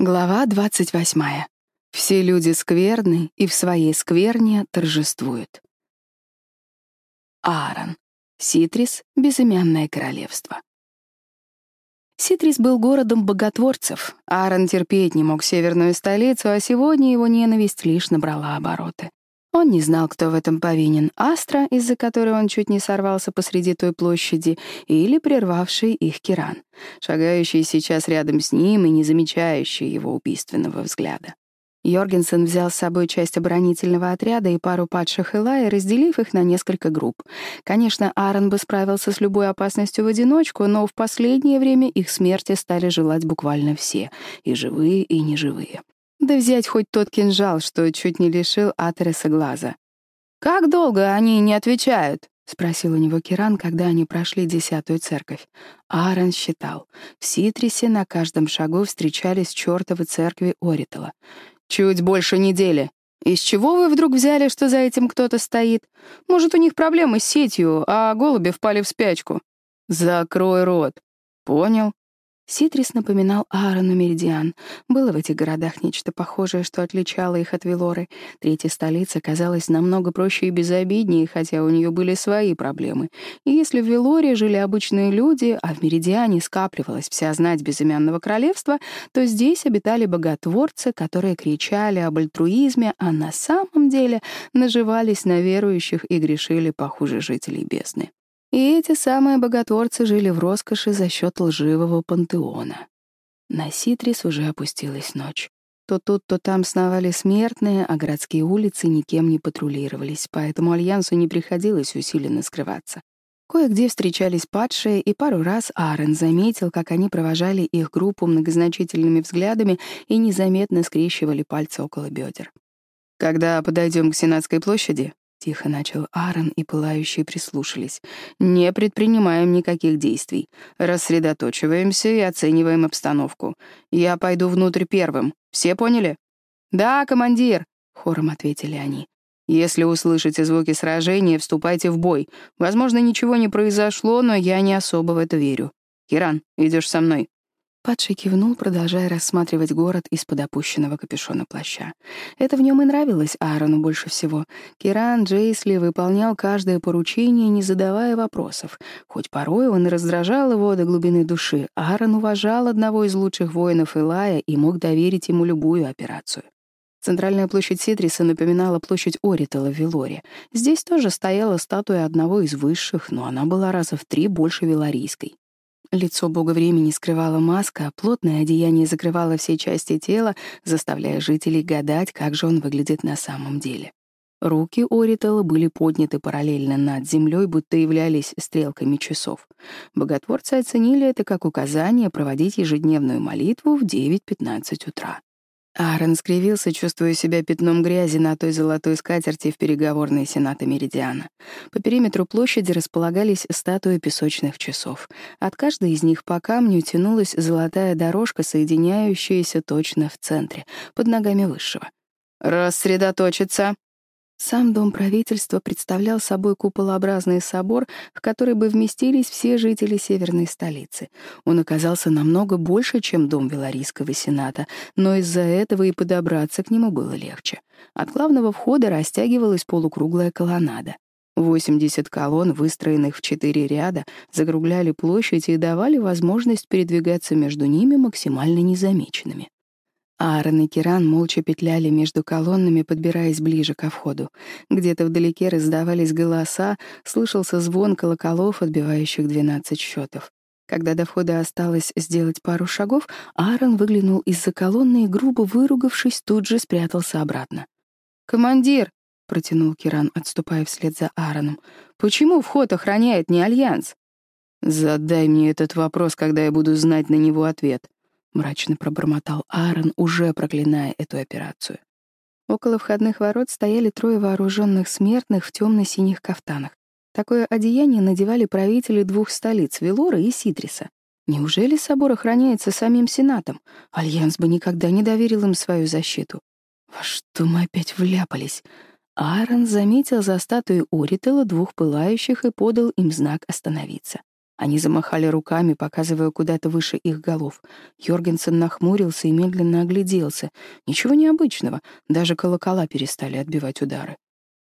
Глава 28. Все люди скверны, и в своей скверне торжествуют. Аарон. Ситрис — безымянное королевство. Ситрис был городом боготворцев. Аарон терпеть не мог северную столицу, а сегодня его ненависть лишь набрала обороты. Он не знал, кто в этом повинен — Астра, из-за которой он чуть не сорвался посреди той площади, или прервавший их Киран, шагающий сейчас рядом с ним и не замечающий его убийственного взгляда. Йоргенсен взял с собой часть оборонительного отряда и пару падших Элая, разделив их на несколько групп. Конечно, Аарон бы справился с любой опасностью в одиночку, но в последнее время их смерти стали желать буквально все — и живые, и неживые. Да взять хоть тот кинжал, что чуть не лишил Атереса глаза. «Как долго они не отвечают?» — спросил у него Киран, когда они прошли десятую церковь. Аарон считал. В Ситрисе на каждом шагу встречались чертовы церкви Оритала. «Чуть больше недели. Из чего вы вдруг взяли, что за этим кто-то стоит? Может, у них проблемы с сетью, а голуби впали в спячку?» «Закрой рот». «Понял. Ситрис напоминал Аарону Меридиан. Было в этих городах нечто похожее, что отличало их от Велоры. Третья столица казалась намного проще и безобиднее, хотя у нее были свои проблемы. И если в Велоре жили обычные люди, а в Меридиане скапливалась вся знать безымянного королевства, то здесь обитали боготворцы, которые кричали об альтруизме, а на самом деле наживались на верующих и грешили похуже жителей бездны. И эти самые боготворцы жили в роскоши за счет лживого пантеона. На Ситрис уже опустилась ночь. То тут, то там сновали смертные, а городские улицы никем не патрулировались, поэтому Альянсу Тихо начал Аарон, и пылающие прислушались. «Не предпринимаем никаких действий. Рассредоточиваемся и оцениваем обстановку. Я пойду внутрь первым. Все поняли?» «Да, командир!» — хором ответили они. «Если услышите звуки сражения, вступайте в бой. Возможно, ничего не произошло, но я не особо в это верю. Киран, идешь со мной». Падший кивнул, продолжая рассматривать город из-под опущенного капюшона плаща. Это в нем и нравилось Аарону больше всего. Киран Джейсли выполнял каждое поручение, не задавая вопросов. Хоть порой он и раздражал его до глубины души, Аарон уважал одного из лучших воинов Илая и мог доверить ему любую операцию. Центральная площадь Ситриса напоминала площадь Оритала в Вилоре. Здесь тоже стояла статуя одного из высших, но она была раза в три больше виларийской. Лицо Бога времени скрывала маска, а плотное одеяние закрывало все части тела, заставляя жителей гадать, как же он выглядит на самом деле. Руки Оритала были подняты параллельно над землей, будто являлись стрелками часов. Боготворцы оценили это как указание проводить ежедневную молитву в 9.15 утра. Аарон скривился, чувствуя себя пятном грязи на той золотой скатерти в переговорной Сената Меридиана. По периметру площади располагались статуи песочных часов. От каждой из них по камню тянулась золотая дорожка, соединяющаяся точно в центре, под ногами высшего. «Рассредоточиться!» Сам дом правительства представлял собой куполообразный собор, в который бы вместились все жители северной столицы. Он оказался намного больше, чем дом Веларийского сената, но из-за этого и подобраться к нему было легче. От главного входа растягивалась полукруглая колоннада. 80 колонн, выстроенных в четыре ряда, закругляли площадь и давали возможность передвигаться между ними максимально незамеченными. Аарон и Киран молча петляли между колоннами, подбираясь ближе ко входу. Где-то вдалеке раздавались голоса, слышался звон колоколов, отбивающих двенадцать счетов. Когда до входа осталось сделать пару шагов, Аарон выглянул из-за колонны и, грубо выругавшись, тут же спрятался обратно. «Командир!» — протянул Киран, отступая вслед за Аароном. «Почему вход охраняет не Альянс?» «Задай мне этот вопрос, когда я буду знать на него ответ», — мрачно пробормотал Аарон, уже проклиная эту операцию. Около входных ворот стояли трое вооруженных смертных в темно-синих кафтанах. Такое одеяние надевали правители двух столиц — Велора и Сидриса. Неужели собор охраняется самим Сенатом? Альянс бы никогда не доверил им свою защиту. Во что мы опять вляпались? Аарон заметил за статуей Оритела двух пылающих и подал им знак остановиться. Они замахали руками, показывая куда-то выше их голов. Йоргенсен нахмурился и медленно огляделся. Ничего необычного, даже колокола перестали отбивать удары.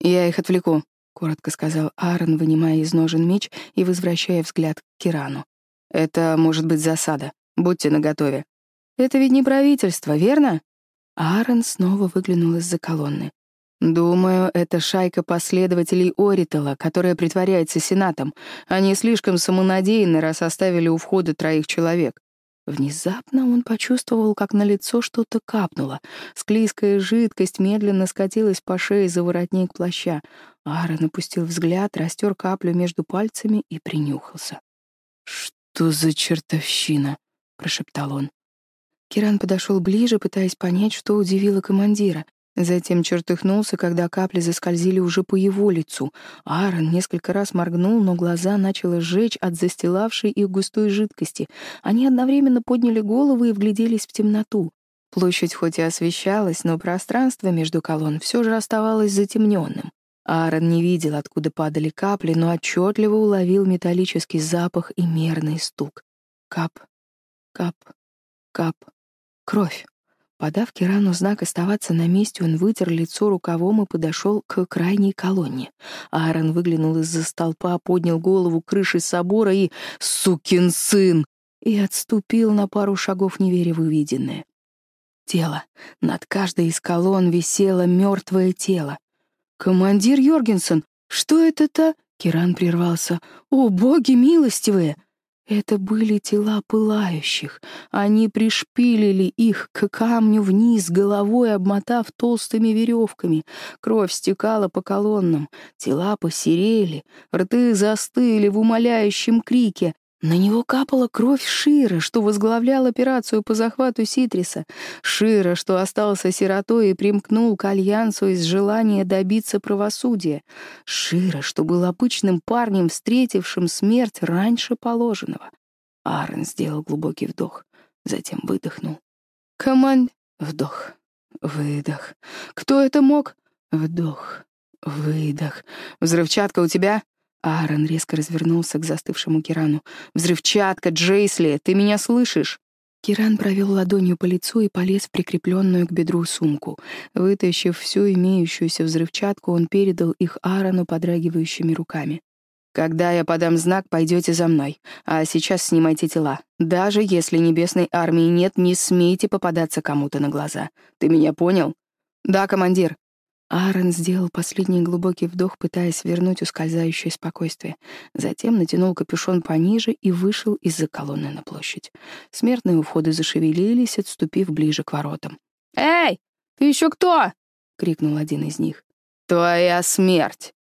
«Я их отвлеку», — коротко сказал Аарон, вынимая из ножен меч и возвращая взгляд к Кирану. «Это может быть засада. Будьте наготове». «Это ведь не правительство, верно?» Аарон снова выглянул из-за колонны. Думаю, это шайка последователей Оритала, которая притворяется сенатом. Они слишком самонадеянны, раз оставили у входа троих человек. Внезапно он почувствовал, как на лицо что-то капнуло. Склизкая жидкость медленно скатилась по шее за воротник плаща. Аарон опустил взгляд, растер каплю между пальцами и принюхался. «Что за чертовщина?» — прошептал он. Киран подошел ближе, пытаясь понять, что удивило командира. Затем чертыхнулся, когда капли заскользили уже по его лицу. Аарон несколько раз моргнул, но глаза начало сжечь от застилавшей их густой жидкости. Они одновременно подняли головы и вгляделись в темноту. Площадь хоть и освещалась, но пространство между колонн все же оставалось затемненным. Аарон не видел, откуда падали капли, но отчетливо уловил металлический запах и мерный стук. Кап, кап, кап. Кровь. Подав Кирану знак оставаться на месте, он вытер лицо рукавом и подошел к крайней колонне. Аарон выглянул из-за столпа, поднял голову крыши собора и... «Сукин сын!» и отступил на пару шагов, не веря в увиденное. Тело. Над каждой из колонн висело мертвое тело. «Командир Йоргенсен, что это-то?» Киран прервался. «О, боги милостивые!» Это были тела пылающих. Они пришпилили их к камню вниз, головой обмотав толстыми веревками. Кровь стекала по колоннам. Тела посерели. Рты застыли в умоляющем крике. На него капала кровь Шира, что возглавлял операцию по захвату Ситриса. Шира, что остался сиротой и примкнул к альянсу из желания добиться правосудия. Шира, что был обычным парнем, встретившим смерть раньше положенного. Аарон сделал глубокий вдох, затем выдохнул. «Команд...» Вдох. Выдох. «Кто это мог?» Вдох. Выдох. «Взрывчатка у тебя?» Аарон резко развернулся к застывшему Кирану. «Взрывчатка, Джейсли, ты меня слышишь?» Киран провел ладонью по лицу и полез в прикрепленную к бедру сумку. Вытащив всю имеющуюся взрывчатку, он передал их Аарону подрагивающими руками. «Когда я подам знак, пойдете за мной. А сейчас снимайте тела. Даже если небесной армии нет, не смейте попадаться кому-то на глаза. Ты меня понял?» «Да, командир», Аарон сделал последний глубокий вдох, пытаясь вернуть ускользающее спокойствие. Затем натянул капюшон пониже и вышел из-за колонны на площадь. Смертные у входа зашевелились, отступив ближе к воротам. «Эй, ты еще кто?» — крикнул один из них. «Твоя смерть!» Он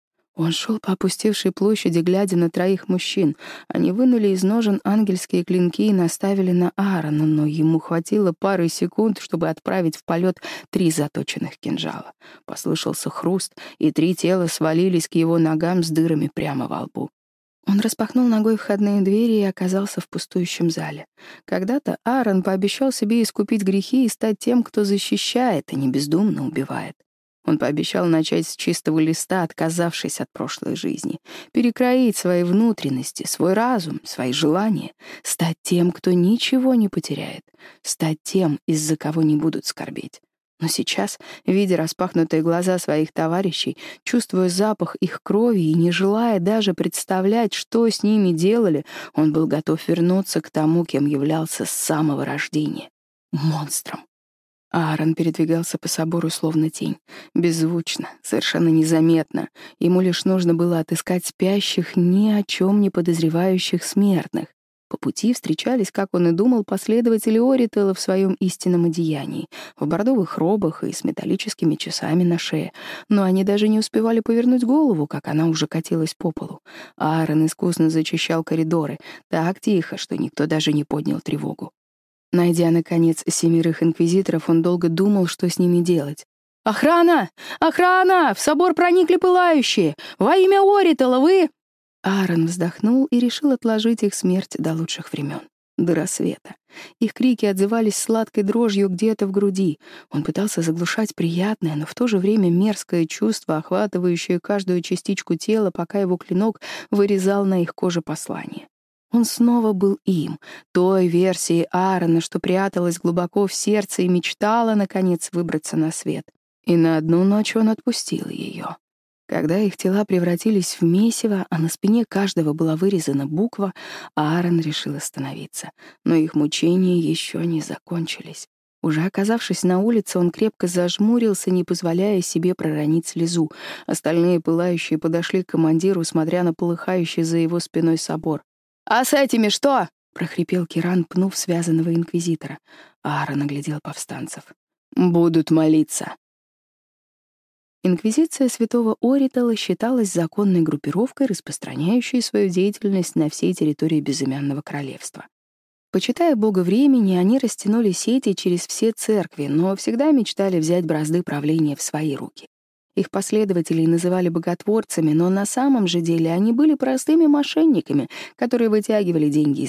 шел по опустевшей площади, глядя на троих мужчин. Они вынули из ножен ангельские клинки и наставили на Аарона, но ему хватило пары секунд, чтобы отправить в полет три заточенных кинжала. Послышался хруст, и три тела свалились к его ногам с дырами прямо во лбу. Он распахнул ногой входные двери и оказался в пустующем зале. Когда-то Аарон пообещал себе искупить грехи и стать тем, кто защищает, а не бездумно убивает. Он пообещал начать с чистого листа, отказавшись от прошлой жизни, перекроить свои внутренности, свой разум, свои желания, стать тем, кто ничего не потеряет, стать тем, из-за кого не будут скорбеть. Но сейчас, видя распахнутые глаза своих товарищей, чувствуя запах их крови и не желая даже представлять, что с ними делали, он был готов вернуться к тому, кем являлся с самого рождения — монстром. Аарон передвигался по собору словно тень, беззвучно, совершенно незаметно. Ему лишь нужно было отыскать спящих, ни о чем не подозревающих смертных. По пути встречались, как он и думал, последователи Оритела в своем истинном одеянии, в бордовых робах и с металлическими часами на шее. Но они даже не успевали повернуть голову, как она уже катилась по полу. Аарон искусно зачищал коридоры, так тихо, что никто даже не поднял тревогу. Найдя, наконец, семерых инквизиторов, он долго думал, что с ними делать. «Охрана! Охрана! В собор проникли пылающие! Во имя Оритала вы...» Аарон вздохнул и решил отложить их смерть до лучших времен, до рассвета. Их крики отзывались сладкой дрожью где-то в груди. Он пытался заглушать приятное, но в то же время мерзкое чувство, охватывающее каждую частичку тела, пока его клинок вырезал на их коже послание. Он снова был им, той версией Аарона, что пряталась глубоко в сердце и мечтала, наконец, выбраться на свет. И на одну ночь он отпустил ее. Когда их тела превратились в месиво, а на спине каждого была вырезана буква, Аарон решил остановиться. Но их мучения еще не закончились. Уже оказавшись на улице, он крепко зажмурился, не позволяя себе проронить слезу. Остальные пылающие подошли к командиру, смотря на полыхающий за его спиной собор. «А с этими что?» — прохрипел Киран, пнув связанного инквизитора. Аарон оглядел повстанцев. «Будут молиться». Инквизиция святого Оритала считалась законной группировкой, распространяющей свою деятельность на всей территории безымянного королевства. Почитая Бога времени, они растянули сети через все церкви, но всегда мечтали взять бразды правления в свои руки. Их последователей называли боготворцами, но на самом же деле они были простыми мошенниками, которые вытягивали деньги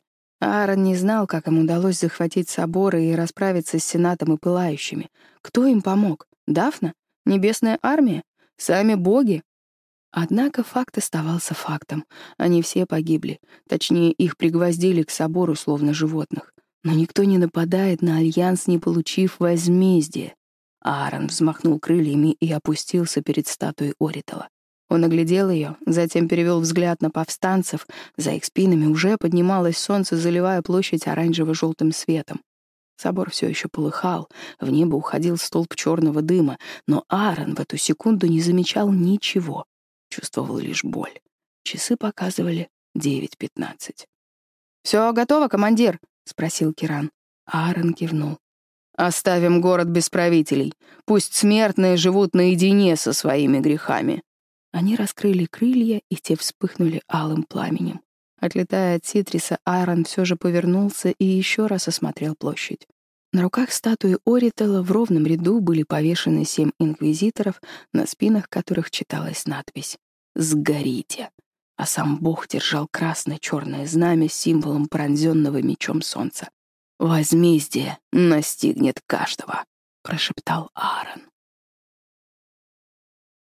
из верующих. До сих пор Инквизиция не вызывала у правительства особых вопросов, но когда Сенат был захвачен Альянсом, они решили воспользоваться положением и осуществить свой план править Ситрисом, будучи единственными проводниками Коритулу, покровителю всего их королевства. Но никакими проводниками они, конечно же, не были. Аарон не знал, как им удалось захватить соборы и расправиться с Сенатом и Пылающими. Кто им помог? Дафна? Небесная армия? Сами боги? Однако факт оставался фактом. Они все погибли. Точнее, их пригвоздили к собору, словно животных. Но никто не нападает на Альянс, не получив возмездия. Аарон взмахнул крыльями и опустился перед статуей Оритала. Он оглядел ее, затем перевел взгляд на повстанцев. За их спинами уже поднималось солнце, заливая площадь оранжево-желтым светом. Собор все еще полыхал, в небо уходил столб черного дыма, но Аарон в эту секунду не замечал ничего, чувствовал лишь боль. Часы показывали 9.15. «Все готово, командир?» — спросил Киран. Аарон кивнул. Оставим город без правителей. Пусть смертные живут наедине со своими грехами». Они раскрыли крылья, и те вспыхнули алым пламенем. Отлетая от Ситриса, Аарон все же повернулся и еще раз осмотрел площадь. На руках статуи